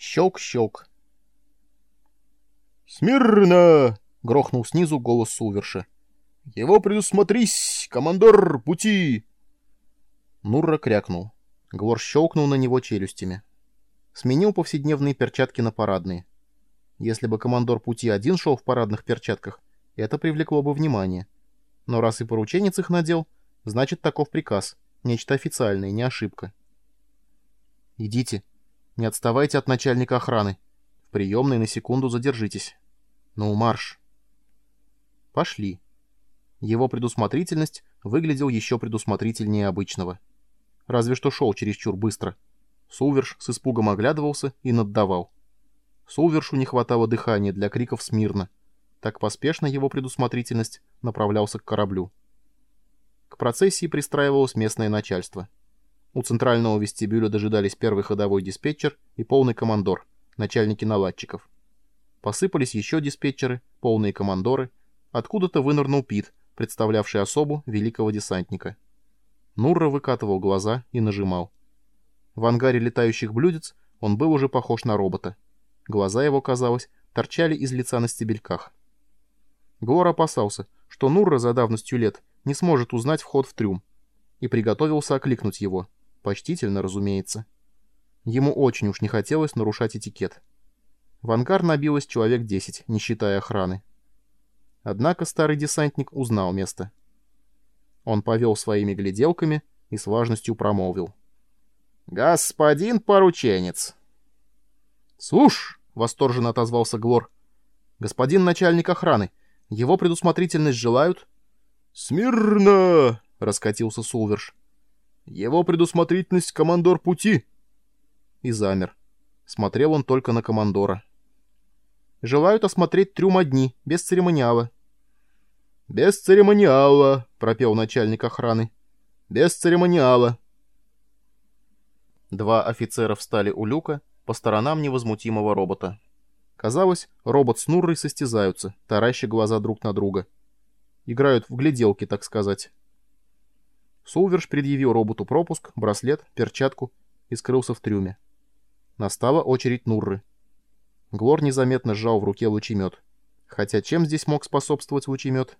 Щелк-щелк. «Смирно!» — грохнул снизу голос Суверша. «Его предусмотрись, командор пути!» Нурра крякнул. Глор щелкнул на него челюстями. Сменил повседневные перчатки на парадные. Если бы командор пути один шел в парадных перчатках, это привлекло бы внимание. Но раз и порученец их надел, значит таков приказ. Нечто официальное, не ошибка. «Идите. Не отставайте от начальника охраны. В приемной на секунду задержитесь. Ну, марш!» Пошли. Его предусмотрительность выглядел еще предусмотрительнее обычного. Разве что шел чересчур быстро. Суверш с испугом оглядывался и наддавал. Сувершу не хватало дыхания для криков смирно. Так поспешно его предусмотрительность направлялся к кораблю. К процессии пристраивалось местное начальство. У центрального вестибюля дожидались первый ходовой диспетчер и полный командор, начальники наладчиков. Посыпались еще диспетчеры, полные командоры. Откуда-то вынырнул Пит, представлявший особу великого десантника. Нурра выкатывал глаза и нажимал. В ангаре летающих блюдец он был уже похож на робота. Глаза его, казалось, торчали из лица на стебельках. Глор опасался, что Нурра за давностью лет не сможет узнать вход в трюм, и приготовился окликнуть его. Почтительно, разумеется. Ему очень уж не хотелось нарушать этикет. В ангар набилось человек десять, не считая охраны. Однако старый десантник узнал место. Он повел своими гляделками и с важностью промолвил. «Господин порученец!» «Слушь!» — восторженно отозвался Глор. «Господин начальник охраны, его предусмотрительность желают?» «Смирно!» — раскатился Сулверш. «Его предусмотрительность командор пути!» И замер. Смотрел он только на командора. «Желают осмотреть трюм одни, без церемониала». «Без церемониала!» — пропел начальник охраны. «Без церемониала!» Два офицера встали у люка по сторонам невозмутимого робота. Казалось, робот с Нуррой состязаются, тараща глаза друг на друга. Играют в гляделки, так сказать. Сулверш предъявил роботу пропуск, браслет, перчатку и скрылся в трюме. Настала очередь Нурры. Глор незаметно сжал в руке лучемет. Хотя чем здесь мог способствовать лучемет?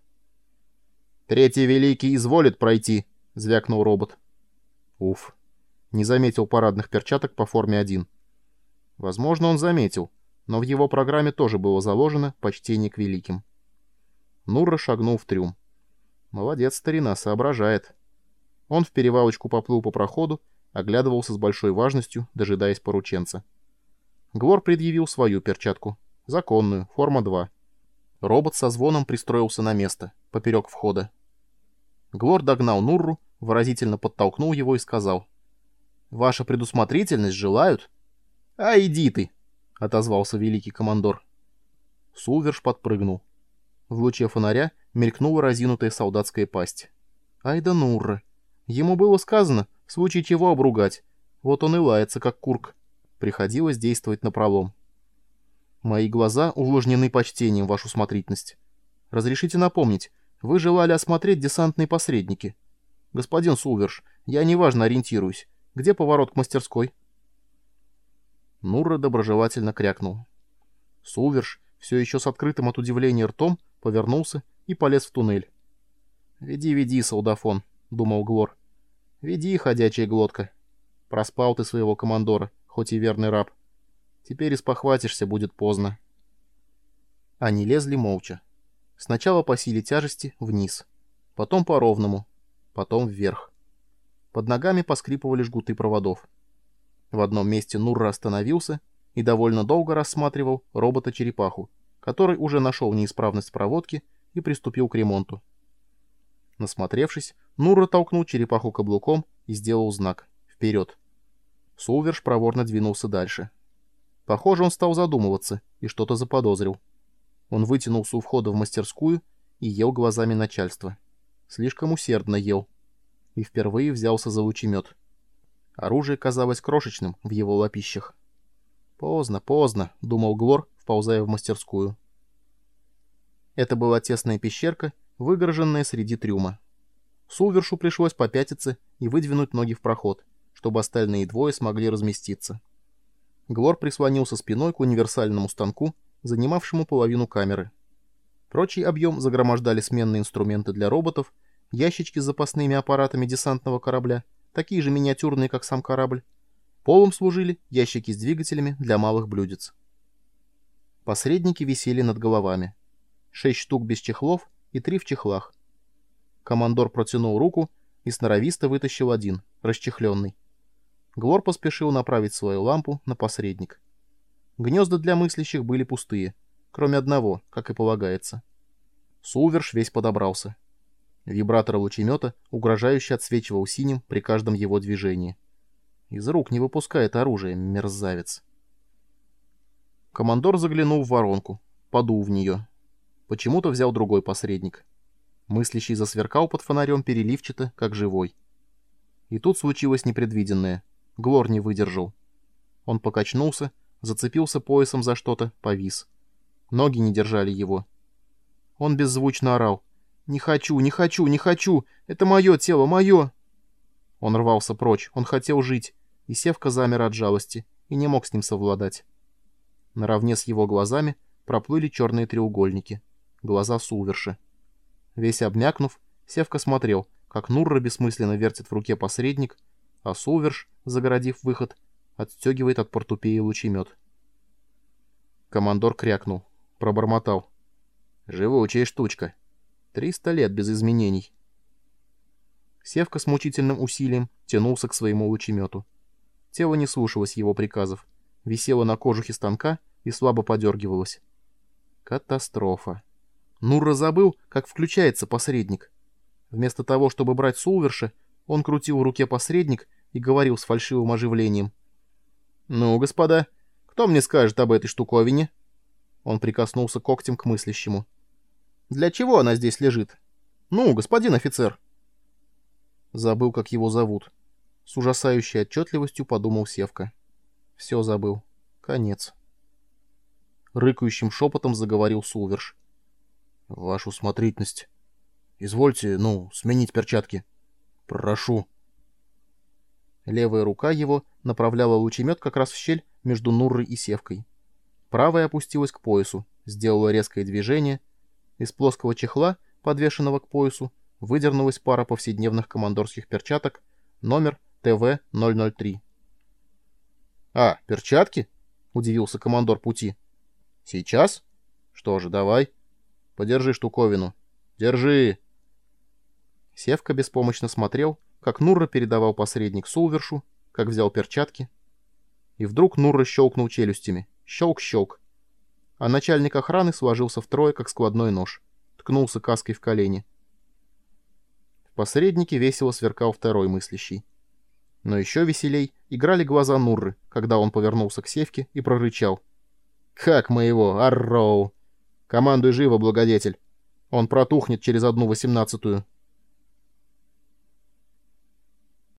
«Третий Великий изволит пройти», — звякнул робот. Уф. Не заметил парадных перчаток по форме один. Возможно, он заметил, но в его программе тоже было заложено почтение к великим. Нурра шагнул в трюм. Молодец, старина, соображает. Он в перевалочку поплыл по проходу, оглядывался с большой важностью, дожидаясь порученца. Глор предъявил свою перчатку. Законную, форма 2. Робот со звоном пристроился на место, поперек входа. Глор догнал Нурру, выразительно подтолкнул его и сказал. «Ваша предусмотрительность желают?» «А иди ты!» — отозвался великий командор. Сулверш подпрыгнул. В луче фонаря мелькнула разинутая солдатская пасть. Ай да Нурра! Ему было сказано, в случае чего обругать. Вот он и лается, как курк. Приходилось действовать напролом. Мои глаза увлажнены почтением, вашу смотрительность. Разрешите напомнить, вы желали осмотреть десантные посредники. Господин Сулверш, я неважно ориентируюсь. Где поворот к мастерской? Нурра доброжелательно крякнул. Сулверш, все еще с открытым от удивления ртом, повернулся и полез в туннель. «Веди, веди, солдафон», — думал Глор. «Веди, ходячая глотка. Проспал ты своего командора, хоть и верный раб. Теперь испохватишься, будет поздно». Они лезли молча. Сначала по силе тяжести вниз, потом по ровному, потом вверх. Под ногами поскрипывали жгуты проводов. В одном месте Нурра остановился и довольно долго рассматривал робота-черепаху, который уже нашел неисправность проводки и приступил к ремонту. Насмотревшись, Нурра толкнул черепаху каблуком и сделал знак «Вперед!». Сулверш проворно двинулся дальше. Похоже, он стал задумываться и что-то заподозрил. Он вытянулся у входа в мастерскую и ел глазами начальства. Слишком усердно ел. И впервые взялся за лучемет. Оружие казалось крошечным в его лапищах. «Поздно, поздно», — думал Глор, вползая в мастерскую. Это была тесная пещерка, выгороженная среди трюма. Сулвершу пришлось попятиться и выдвинуть ноги в проход, чтобы остальные двое смогли разместиться. Глор прислонился спиной к универсальному станку, занимавшему половину камеры. Прочий объем загромождали сменные инструменты для роботов, ящички с запасными аппаратами десантного корабля, такие же миниатюрные, как сам корабль. Полом служили ящики с двигателями для малых блюдец. Посредники висели над головами. Шесть штук без чехлов и три в чехлах. Командор протянул руку и сноровисто вытащил один, расчехленный. Глор поспешил направить свою лампу на посредник. Гнезда для мыслящих были пустые, кроме одного, как и полагается. Сулверш весь подобрался. Вибратор лучемета угрожающе отсвечивал синим при каждом его движении. Из рук не выпускает оружие, мерзавец. Командор заглянул в воронку, подул в нее. Почему-то взял другой посредник. Мыслящий засверкал под фонарем переливчато, как живой. И тут случилось непредвиденное. Глор не выдержал. Он покачнулся, зацепился поясом за что-то, повис. Ноги не держали его. Он беззвучно орал. «Не хочу, не хочу, не хочу! Это мое тело, мое!» Он рвался прочь, он хотел жить, и Севка замер от жалости и не мог с ним совладать. Наравне с его глазами проплыли черные треугольники, глаза Сулверши. Весь обмякнув, Севка смотрел, как Нурра бессмысленно вертит в руке посредник, а Сулверш, загородив выход, отстегивает от портупеи лучемет. Командор крякнул, пробормотал. «Живучая штучка. Триста лет без изменений». Севка с мучительным усилием тянулся к своему лучемету. Тело не слушалось его приказов висела на кожухе станка и слабо подергивалась. Катастрофа. Нурра забыл, как включается посредник. Вместо того, чтобы брать Сулверша, он крутил в руке посредник и говорил с фальшивым оживлением. «Ну, господа, кто мне скажет об этой штуковине?» Он прикоснулся когтем к мыслящему. «Для чего она здесь лежит? Ну, господин офицер!» Забыл, как его зовут. С ужасающей отчетливостью подумал Севка. Все забыл. Конец. Рыкающим шепотом заговорил Сулверш. «Вашу смотрительность. Извольте, ну, сменить перчатки. Прошу». Левая рука его направляла лучемет как раз в щель между Нуррой и Севкой. Правая опустилась к поясу, сделала резкое движение. Из плоского чехла, подвешенного к поясу, выдернулась пара повседневных командорских перчаток, номер ТВ-003. «А, перчатки?» — удивился командор пути. «Сейчас? Что же, давай. Подержи штуковину. Держи!» Севка беспомощно смотрел, как Нурра передавал посредник Сулвершу, как взял перчатки. И вдруг Нурра щелкнул челюстями. Щелк-щелк. А начальник охраны сложился втрое, как складной нож. Ткнулся каской в колени. В посреднике весело сверкал второй мыслящий. Но еще веселей играли глаза Нурры, когда он повернулся к Севке и прорычал. «Как моего, Арроу! Командуй живо, благодетель! Он протухнет через одну восемнадцатую!»